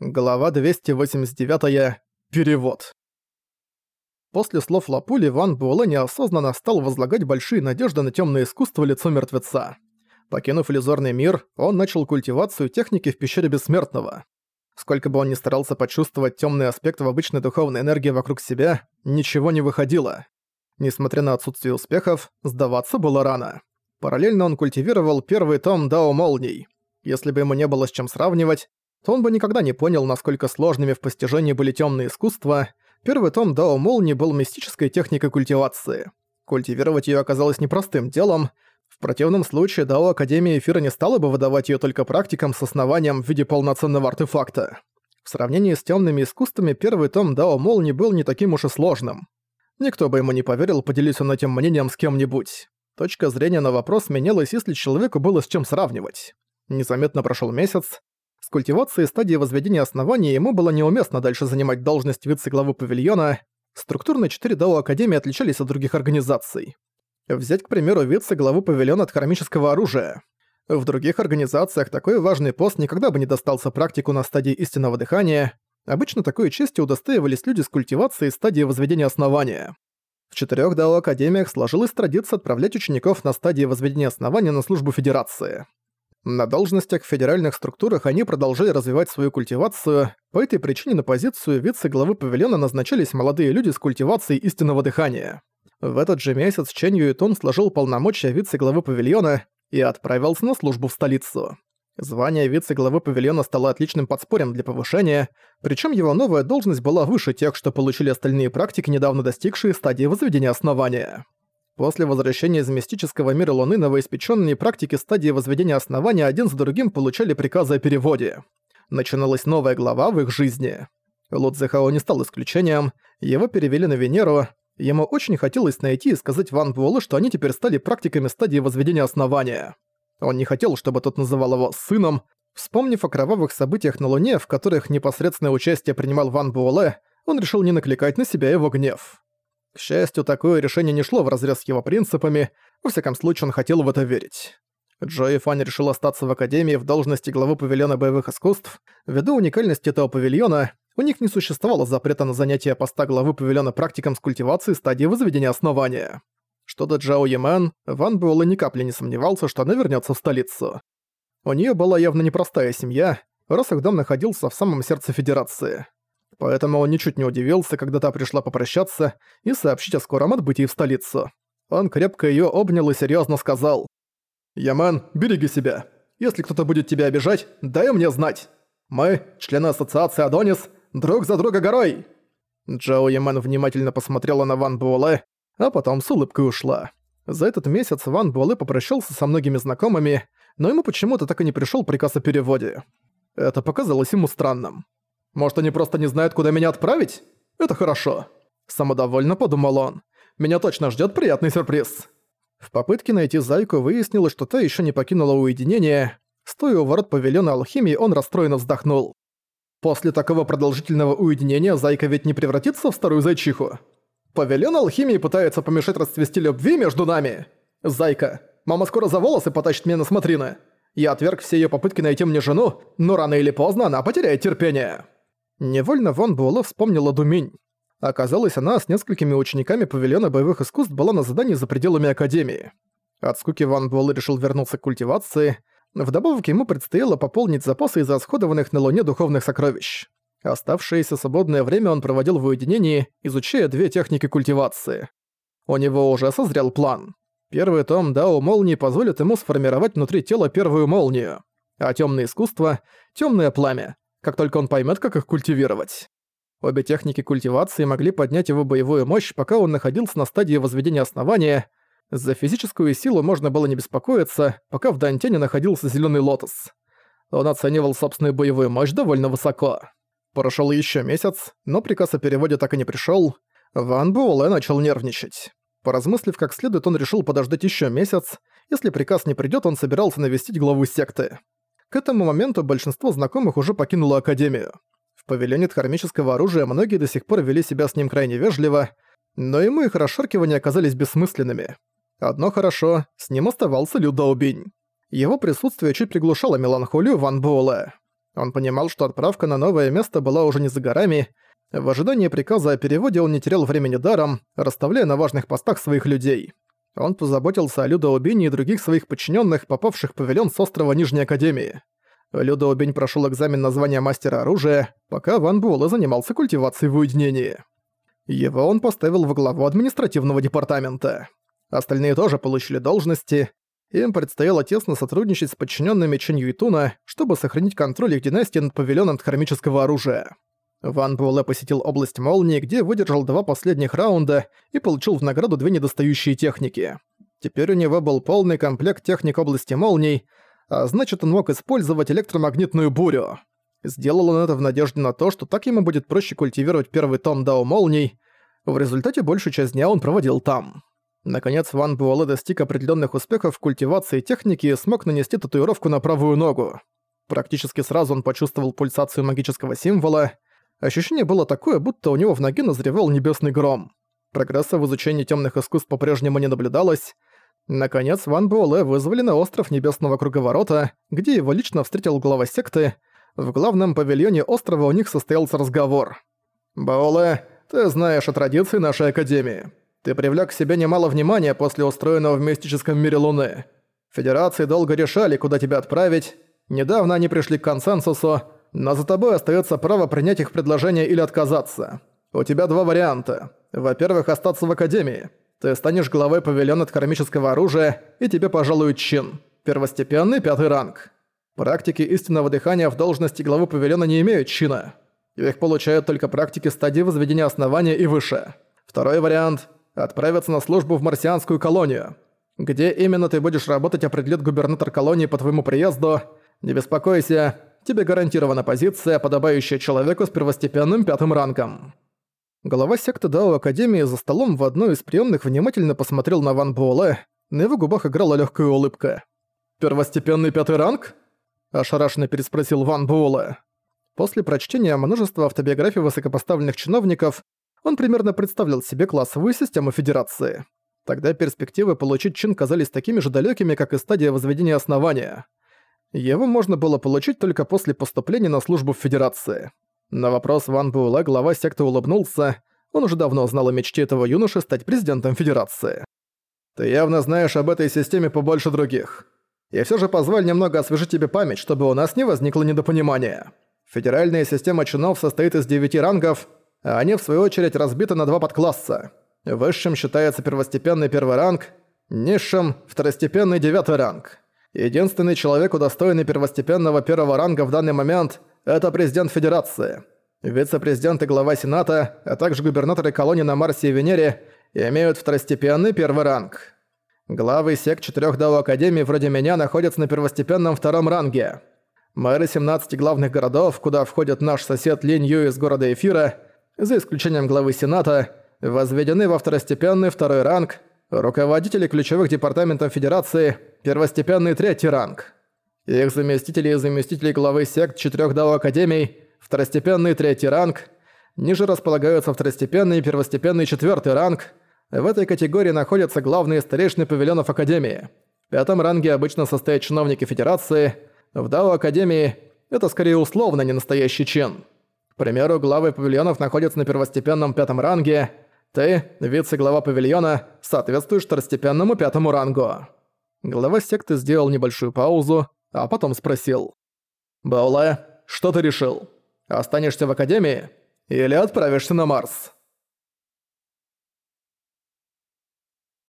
Глава 289. Перевод. После слов Лапули Ван Буэлэ неосознанно стал возлагать большие надежды на темное искусство лицо мертвеца. Покинув иллюзорный мир, он начал культивацию техники в пещере Бессмертного. Сколько бы он ни старался почувствовать темный аспект в обычной духовной энергии вокруг себя, ничего не выходило. Несмотря на отсутствие успехов, сдаваться было рано. Параллельно он культивировал первый том Дао Молний. Если бы ему не было с чем сравнивать, то он бы никогда не понял, насколько сложными в постижении были темные искусства. Первый том Дао Молнии был мистической техникой культивации. Культивировать ее оказалось непростым делом. В противном случае Дао Академия Эфира не стала бы выдавать ее только практикам с основанием в виде полноценного артефакта. В сравнении с темными искусствами первый том Дао Молнии был не таким уж и сложным. Никто бы ему не поверил, поделись он этим мнением с кем-нибудь. Точка зрения на вопрос менялась, если человеку было с чем сравнивать. Незаметно прошел месяц, с культивацией стадии возведения основания ему было неуместно дальше занимать должность вице-главы павильона. Структурно четыре дао Академии отличались от других организаций. Взять, к примеру, вице-главу павильона от хромического оружия. В других организациях такой важный пост никогда бы не достался практику на стадии истинного дыхания. Обычно такой честью удостаивались люди с культивацией стадии возведения основания. В четырех дао Академиях сложилась традиция отправлять учеников на стадии возведения основания на службу Федерации. На должностях в федеральных структурах они продолжали развивать свою культивацию, по этой причине на позицию вице-главы павильона назначались молодые люди с культивацией истинного дыхания. В этот же месяц Чэнь Юитун сложил полномочия вице-главы павильона и отправился на службу в столицу. Звание вице-главы павильона стало отличным подспорьем для повышения, причем его новая должность была выше тех, что получили остальные практики, недавно достигшие стадии возведения основания. После возвращения из мистического мира Луны новоиспеченные практики стадии возведения основания один за другим получали приказы о переводе. Начиналась новая глава в их жизни. Лудзехао не стал исключением, его перевели на Венеру, ему очень хотелось найти и сказать Ван Буэлэ, что они теперь стали практиками стадии возведения основания. Он не хотел, чтобы тот называл его «сыном», Вспомнив о кровавых событиях на Луне, в которых непосредственное участие принимал Ван Буэлэ, он решил не накликать на себя его гнев. К счастью, такое решение не шло вразрез с его принципами, во всяком случае он хотел в это верить. Джо и Фанни решил остаться в Академии в должности главы павильона боевых искусств. Ввиду уникальности этого павильона, у них не существовало запрета на занятие поста главы павильона практикам с культивацией стадии возведения основания. Что до Джао Ямэн, Ван Буэлэ ни капли не сомневался, что она вернется в столицу. У нее была явно непростая семья, раз их дом находился в самом сердце Федерации поэтому он ничуть не удивился, когда та пришла попрощаться и сообщить о скором отбытии в столицу. Он крепко её обнял и серьёзно сказал. «Яман, береги себя. Если кто-то будет тебя обижать, дай мне знать. Мы, члены ассоциации Адонис, друг за друга горой!» Джао Яман внимательно посмотрела на Ван Буэлэ, а потом с улыбкой ушла. За этот месяц Ван Буэлэ попрощался со многими знакомыми, но ему почему-то так и не пришёл приказ о переводе. Это показалось ему странным. Может, они просто не знают, куда меня отправить? Это хорошо. Самодовольно подумал он. Меня точно ждет приятный сюрприз. В попытке найти Зайку выяснилось, что та еще не покинула уединение. Стоя у ворот павильона алхимии, он расстроенно вздохнул. После такого продолжительного уединения Зайка ведь не превратится в старую зайчиху. Павильон алхимии пытается помешать расцвести любви между нами. Зайка, мама скоро за волосы потащит меня на смотрины. Я отверг все ее попытки найти мне жену, но рано или поздно она потеряет терпение. Невольно Ван Буэлэ вспомнила Думень. Оказалось, она с несколькими учениками павильона боевых искусств была на задании за пределами Академии. От скуки Ван Буэлэ решил вернуться к культивации. Вдобавок ему предстояло пополнить запасы из расходованных на Луне духовных сокровищ. Оставшееся свободное время он проводил в уединении, изучая две техники культивации. У него уже созрел план. Первый том Дао Молнии позволит ему сформировать внутри тела первую молнию, а темное искусство — темное пламя, как только он поймет, как их культивировать. Обе техники культивации могли поднять его боевую мощь, пока он находился на стадии возведения основания. За физическую силу можно было не беспокоиться, пока в Дантене находился зеленый лотос. Он оценивал собственную боевую мощь довольно высоко. Прошел еще месяц, но приказ о переводе так и не пришел. Ван Буэлэ начал нервничать. Поразмыслив как следует, он решил подождать еще месяц. Если приказ не придет, он собирался навестить главу секты. К этому моменту большинство знакомых уже покинуло Академию. В павильоне хромического оружия многие до сих пор вели себя с ним крайне вежливо, но ему их расшаркивания оказались бессмысленными. Одно хорошо, с ним оставался Лю Даобинь. Его присутствие чуть приглушало меланхолию Ван Буэлэ. Он понимал, что отправка на новое место была уже не за горами. В ожидании приказа о переводе он не терял времени даром, расставляя на важных постах своих людей. Он позаботился о Людоубине и других своих подчиненных, попавших в павильон с острова Нижней Академии. Людоубень прошел экзамен на звание мастера оружия, пока Ван Буэлэ занимался культивацией в уединении. Его он поставил во главу административного департамента. Остальные тоже получили должности. Им предстояло тесно сотрудничать с подчиненными Чэнь Юйтуна, чтобы сохранить контроль их династии над павильоном хромического оружия. Ван Буэлэ посетил область молнии, где выдержал два последних раунда и получил в награду две недостающие техники. Теперь у него был полный комплект техник области молний, а значит он мог использовать электромагнитную бурю. Сделал он это в надежде на то, что так ему будет проще культивировать первый том Дао Молний. В результате большую часть дня он проводил там. Наконец, Ван Буэлэ достиг определенных успехов в культивации техники и смог нанести татуировку на правую ногу. Практически сразу он почувствовал пульсацию магического символа. Ощущение было такое, будто у него в ноге назревал небесный гром. Прогресса в изучении темных искусств по-прежнему не наблюдалось. Наконец, Ван Буэлэ вызвали на остров Небесного Круговорота, где его лично встретил глава секты. В главном павильоне острова у них состоялся разговор. «Буэлэ, ты знаешь о традиции нашей Академии. Ты привлек к себе немало внимания после устроенного в мистическом мире Луны. Федерации долго решали, куда тебя отправить. Недавно они пришли к консенсусу, но за тобой остается право принять их предложение или отказаться. У тебя два варианта. Во-первых, остаться в Академии. Ты станешь главой павильона от кармического оружия, и тебе пожалуют чин. Первостепенный пятый ранг. Практики истинного дыхания в должности главы павильона не имеют чина. Их получают только практики стадии возведения основания и выше. Второй вариант отправиться на службу в марсианскую колонию. Где именно ты будешь работать, определит губернатор колонии по твоему приезду. Не беспокойся, тебе гарантирована позиция, подобающая человеку с первостепенным пятым рангом». Глава секты Дао Академии за столом в одной из приемных внимательно посмотрел на Ван Буэлэ, на его губах играла легкая улыбка. «Первостепенный пятый ранг?» – ошарашенно переспросил Ван Буэлэ. После прочтения множества автобиографий высокопоставленных чиновников, он примерно представлял себе классовую систему Федерации. Тогда перспективы получить чин казались такими же далекими, как и стадия возведения основания. Его можно было получить только после поступления на службу в Федерации. На вопрос Ван Буэлэ глава секты улыбнулся. Он уже давно знал о мечте этого юноши стать президентом Федерации. «Ты явно знаешь об этой системе побольше других. И все же позволь немного освежить тебе память, чтобы у нас не возникло недопонимания. Федеральная система чинов состоит из девяти рангов, а они в свою очередь разбиты на два подкласса. Высшим считается первостепенный первый ранг, низшим – второстепенный девятый ранг. Единственный человек, удостоенный первостепенного первого ранга в данный момент – это президент Федерации. Вице-президент и глава Сената, а также губернаторы колоний на Марсе и Венере имеют второстепенный первый ранг. Главы сект четырех Дао Академий вроде меня находятся на первостепенном втором ранге. Мэры 17 главных городов, куда входит наш сосед Линь Ю из города Эфира – за исключением главы Сената, возведены во второстепенный второй ранг, руководители ключевых департаментов Федерации – первостепенный третий ранг. Их заместители и заместители главы сект четырех Дао Академий – второстепенный третий ранг, ниже располагаются второстепенный и первостепенный четвертый ранг. В этой категории находятся главные старейшины павильонов Академии. В пятом ранге обычно состоят чиновники Федерации, в Дао Академии – это скорее условно, не настоящий чин. К примеру, главы павильонов находятся на первостепенном пятом ранге. Ты, вице-глава павильона, соответствуешь второстепенному пятому рангу. Глава секты сделал небольшую паузу, а потом спросил. «Бауле, что ты решил? Останешься в Академии или отправишься на Марс?»